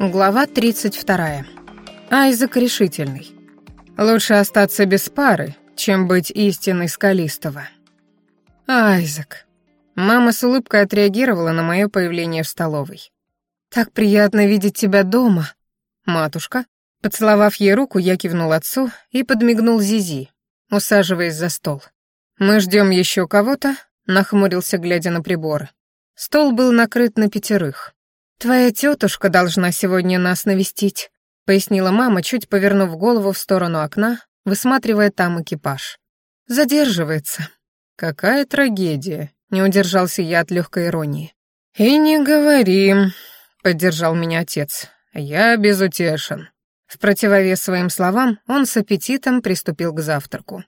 Глава 32. Айзек решительный. Лучше остаться без пары, чем быть истинной скалистого. Айзек. Мама с улыбкой отреагировала на мое появление в столовой. «Так приятно видеть тебя дома, матушка». Поцеловав ей руку, я кивнул отцу и подмигнул Зизи, усаживаясь за стол. «Мы ждем еще кого-то?» — нахмурился, глядя на приборы. Стол был накрыт на пятерых. «Твоя тетушка должна сегодня нас навестить», — пояснила мама, чуть повернув голову в сторону окна, высматривая там экипаж. «Задерживается». «Какая трагедия», — не удержался я от легкой иронии. «И не говорим», — поддержал меня отец. «Я безутешен». В противовес своим словам он с аппетитом приступил к завтраку.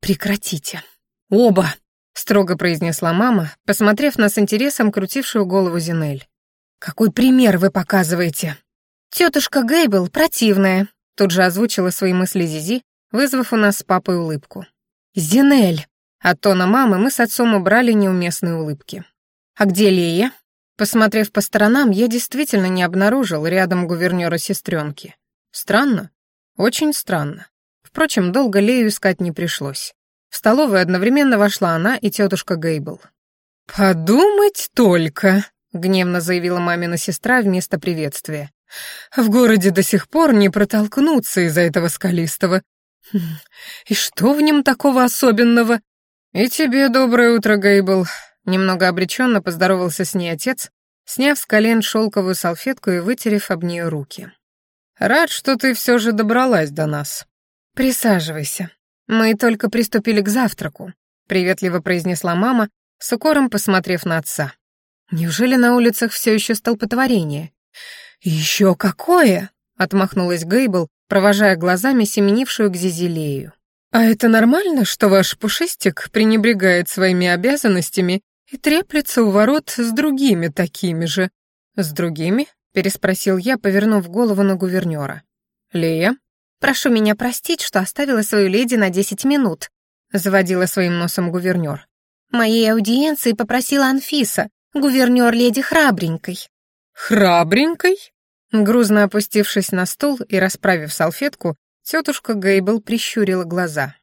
«Прекратите. Оба!» — строго произнесла мама, посмотрев на с интересом крутившую голову Зинель. «Какой пример вы показываете?» «Тетушка Гейбл противная», — тут же озвучила свои мысли Зизи, вызвав у нас с папой улыбку. «Зинель!» От тона мамы мы с отцом убрали неуместные улыбки. «А где Лея?» Посмотрев по сторонам, я действительно не обнаружил рядом гувернера сестренки. Странно? Очень странно. Впрочем, долго Лею искать не пришлось. В столовую одновременно вошла она и тетушка Гейбл. «Подумать только!» Гневно заявила мамина сестра вместо приветствия. В городе до сих пор не протолкнуться из-за этого скалистого. Хм, и что в нем такого особенного? И тебе доброе утро, Гейбл. Немного обреченно поздоровался с ней отец, сняв с колен шелковую салфетку и вытерев об нее руки. Рад, что ты все же добралась до нас. Присаживайся. Мы только приступили к завтраку, приветливо произнесла мама, с укором посмотрев на отца. Неужели на улицах все еще столпотворение? Еще какое! отмахнулась Гейбл, провожая глазами семенившую к Зизелею. А это нормально, что ваш пушистик пренебрегает своими обязанностями и треплется у ворот с другими такими же? С другими? переспросил я, повернув голову на гувернера. Лея, прошу меня простить, что оставила свою леди на десять минут, заводила своим носом гувернер. Моей аудиенции попросила Анфиса, гувернёр леди Храбренькой». «Храбренькой?» Грузно опустившись на стул и расправив салфетку, тетушка Гейбл прищурила глаза.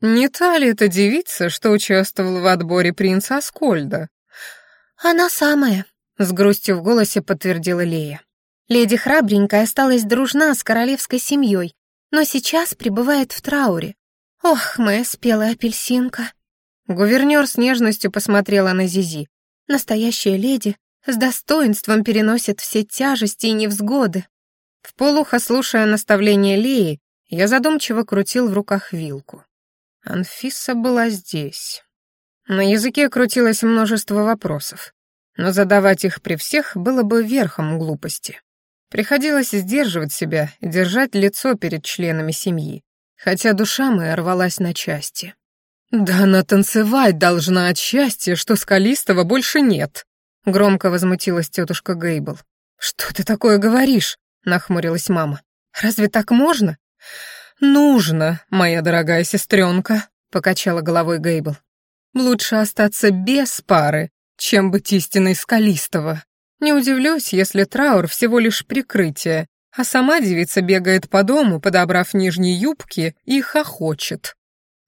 «Не та ли эта девица, что участвовала в отборе принца Аскольда?» «Она самая», — с грустью в голосе подтвердила Лея. «Леди Храбренькая осталась дружна с королевской семьей, но сейчас пребывает в трауре. Ох, моя спелая апельсинка!» Гувернёр с нежностью посмотрела на Зизи, Настоящая леди с достоинством переносит все тяжести и невзгоды. В полухо слушая наставление Леи, я задумчиво крутил в руках вилку. Анфиса была здесь. На языке крутилось множество вопросов, но задавать их при всех было бы верхом глупости. Приходилось сдерживать себя держать лицо перед членами семьи, хотя душа моя рвалась на части. «Да она танцевать должна от счастья, что Скалистого больше нет», — громко возмутилась тетушка Гейбл. «Что ты такое говоришь?» — нахмурилась мама. «Разве так можно?» «Нужно, моя дорогая сестренка», — покачала головой Гейбл. «Лучше остаться без пары, чем быть истиной Скалистого. Не удивлюсь, если траур всего лишь прикрытие, а сама девица бегает по дому, подобрав нижние юбки и хохочет.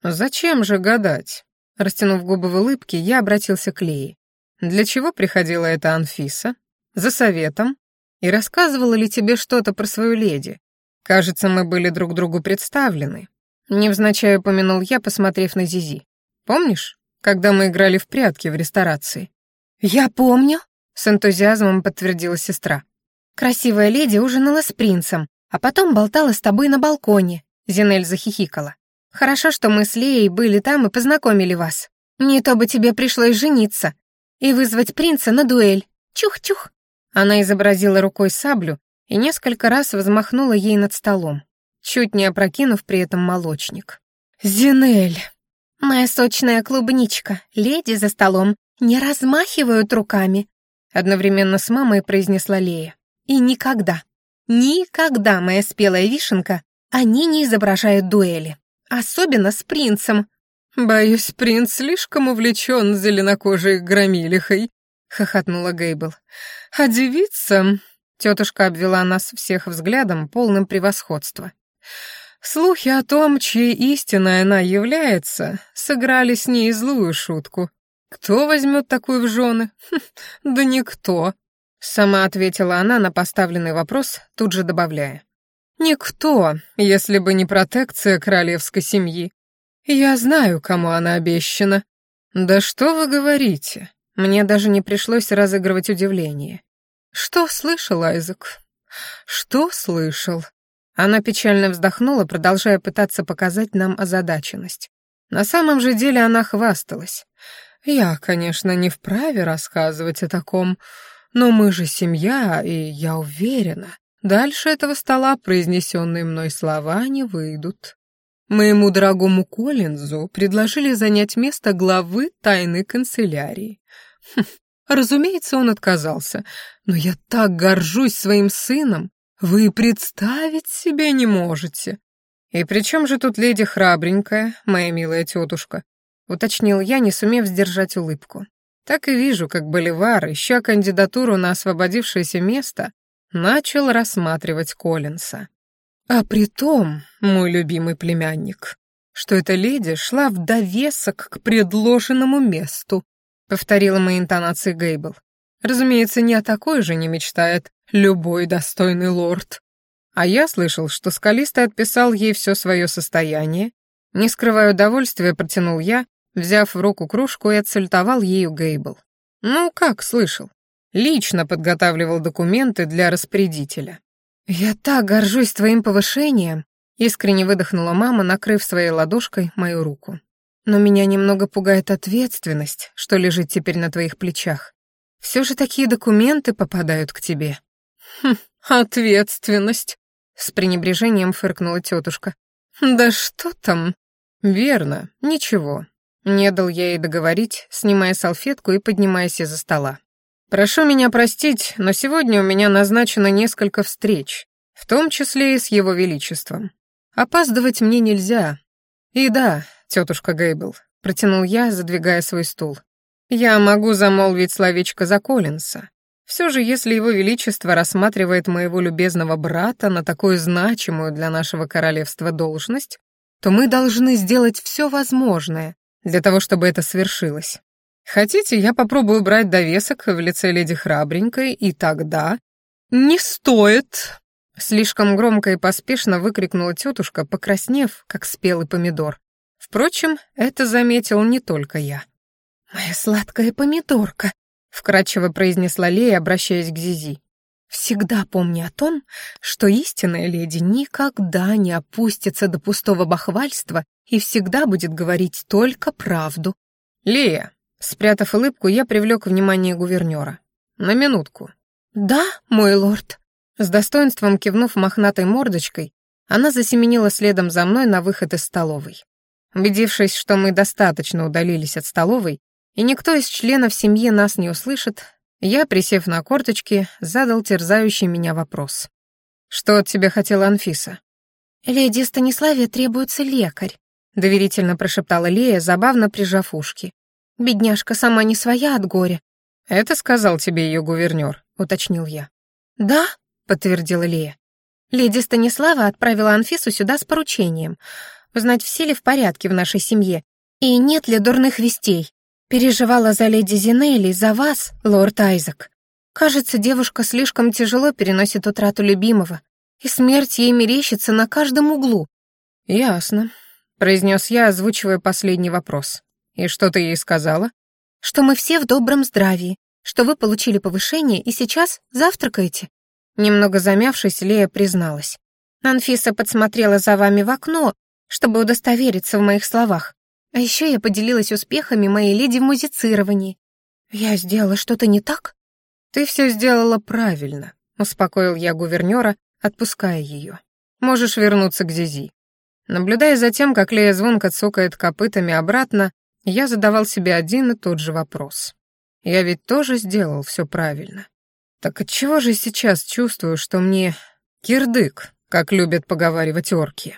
«Зачем же гадать?» Растянув губы в улыбке, я обратился к Лее. «Для чего приходила эта Анфиса? За советом? И рассказывала ли тебе что-то про свою леди? Кажется, мы были друг другу представлены». Невзначай упомянул я, посмотрев на Зизи. «Помнишь, когда мы играли в прятки в ресторации?» «Я помню», — с энтузиазмом подтвердила сестра. «Красивая леди ужинала с принцем, а потом болтала с тобой на балконе», — Зинель захихикала. Хорошо, что мы с Леей были там и познакомили вас. Не то бы тебе пришлось жениться и вызвать принца на дуэль. Чух-чух!» Она изобразила рукой саблю и несколько раз взмахнула ей над столом, чуть не опрокинув при этом молочник. «Зинель!» «Моя сочная клубничка, леди за столом не размахивают руками», одновременно с мамой произнесла Лея. «И никогда, никогда, моя спелая вишенка, они не изображают дуэли. Особенно с принцем. Боюсь, принц слишком увлечен зеленокожей громилихой, хохотнула Гейбл. А девица... Тетушка обвела нас всех взглядом, полным превосходства. Слухи о том, чьей истиной она является, сыграли с ней злую шутку. Кто возьмет такую в жены? Хм, да никто. Сама ответила она на поставленный вопрос, тут же добавляя. Никто, если бы не протекция королевской семьи. Я знаю, кому она обещана. Да что вы говорите? Мне даже не пришлось разыгрывать удивление. Что слышал, Айзек? Что слышал? Она печально вздохнула, продолжая пытаться показать нам озадаченность. На самом же деле она хвасталась. Я, конечно, не вправе рассказывать о таком, но мы же семья, и я уверена, дальше этого стола произнесенные мной слова не выйдут. Моему дорогому Коллинзу предложили занять место главы тайной канцелярии. Хм, разумеется, он отказался, но я так горжусь своим сыном, вы представить себе не можете. И при чем же тут леди храбренькая, моя милая тетушка? Уточнил я, не сумев сдержать улыбку. Так и вижу, как Боливар, ища кандидатуру на освободившееся место, начал рассматривать Коллинса. А при том, мой любимый племянник, что эта леди шла в довесок к предложенному месту, повторила мои интонации Гейбл. Разумеется, не о такой же не мечтает любой достойный лорд. А я слышал, что Скалистый отписал ей все свое состояние. Не скрывая удовольствия, протянул я, взяв в руку кружку и отсультовал ею Гейбл. Ну, как слышал? Лично подготавливал документы для распорядителя. «Я так горжусь твоим повышением», — искренне выдохнула мама, накрыв своей ладошкой мою руку. «Но меня немного пугает ответственность, что лежит теперь на твоих плечах. Все же такие документы попадают к тебе». «Хм, ответственность», — с пренебрежением фыркнула тетушка. «Да что там?» «Верно, ничего». Не дал я ей договорить, снимая салфетку и поднимаясь из-за стола. Прошу меня простить, но сегодня у меня назначено несколько встреч, в том числе и с его величеством. Опаздывать мне нельзя. И да, тетушка Гейбл, протянул я, задвигая свой стул. Я могу замолвить словечко за Коллинса. Все же, если его величество рассматривает моего любезного брата на такую значимую для нашего королевства должность, то мы должны сделать все возможное для того, чтобы это свершилось. Хотите, я попробую брать довесок в лице леди Храбренькой, и тогда... Не стоит! Слишком громко и поспешно выкрикнула тетушка, покраснев, как спелый помидор. Впрочем, это заметил не только я. «Моя сладкая помидорка», — вкратчиво произнесла Лея, обращаясь к Зизи. «Всегда помни о том, что истинная леди никогда не опустится до пустого бахвальства и всегда будет говорить только правду». «Лея, Спрятав улыбку, я привлек внимание гувернера. «На минутку». «Да, мой лорд». С достоинством кивнув мохнатой мордочкой, она засеменила следом за мной на выход из столовой. Убедившись, что мы достаточно удалились от столовой, и никто из членов семьи нас не услышит, я, присев на корточки, задал терзающий меня вопрос. «Что от тебя хотела Анфиса?» «Леди Станиславе требуется лекарь», — доверительно прошептала Лея, забавно прижав ушки. Бедняжка сама не своя от горя. Это сказал тебе ее гувернер, уточнил я. Да, подтвердила Лея. Леди Станислава отправила Анфису сюда с поручением. Узнать, все ли в порядке в нашей семье, и нет ли дурных вестей. Переживала за леди Зинелли, за вас, лорд Айзек. Кажется, девушка слишком тяжело переносит утрату любимого, и смерть ей мерещится на каждом углу. «Ясно», — произнес я, озвучивая последний вопрос. «И что ты ей сказала?» «Что мы все в добром здравии, что вы получили повышение и сейчас завтракаете». Немного замявшись, Лея призналась. «Анфиса подсмотрела за вами в окно, чтобы удостовериться в моих словах. А еще я поделилась успехами моей леди в музицировании. Я сделала что-то не так?» «Ты все сделала правильно», — успокоил я гувернера, отпуская ее. «Можешь вернуться к Зизи». Наблюдая за тем, как Лея звонко цокает копытами обратно, я задавал себе один и тот же вопрос. Я ведь тоже сделал все правильно. Так отчего же сейчас чувствую, что мне кирдык, как любят поговаривать орки?